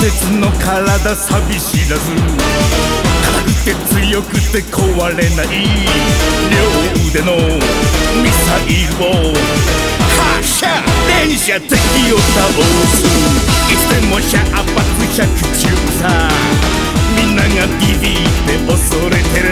鉄の体寂しらず。軽くて強くて壊れない両腕のミサイルを。発射！連射敵を倒す。いつでも百発百中さ。みんながビビって恐れてる。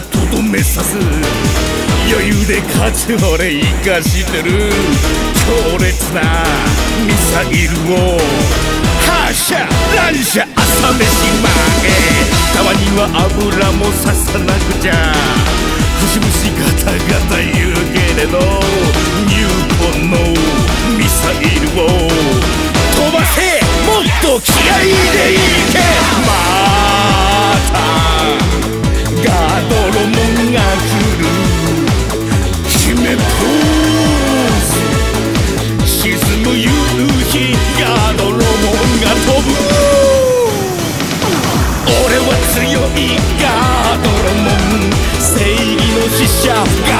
てとどめさす。余裕で勝ち俺生かしてる。強烈なミサイルを。発射乱射朝飯前たまには油もささなくちゃ。節々ガタガタ言うけれど入魂のミサイルを。飛ばせもっと気合いでいけードロモンが飛ぶ。俺は強いガードロモン。正義の使者ガ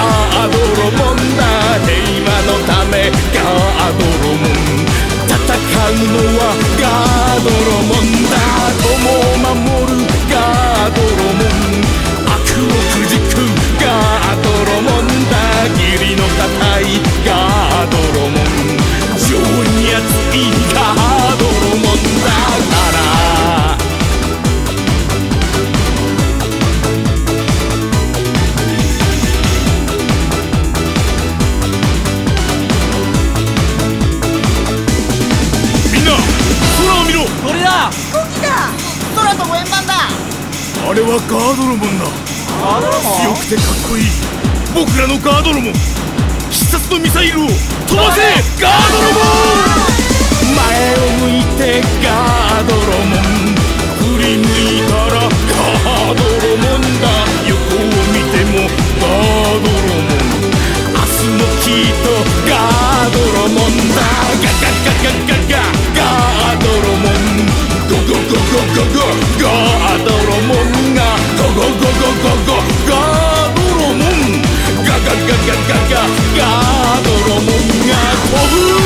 ードロモンだ平和のためガードロモン。戦うのはガードロモン。あれはガードロモンだ。ガードロモン強くてかっこいい僕らのガードロモン必殺のミサイルを飛ばせ！ガードロモン前を向いてガードロモン振り向いたらガードロモンだ。横を見てもガードロモン明日もきっとガードロモンだガガガガガガガードロモンゴゴゴゴゴゴガモ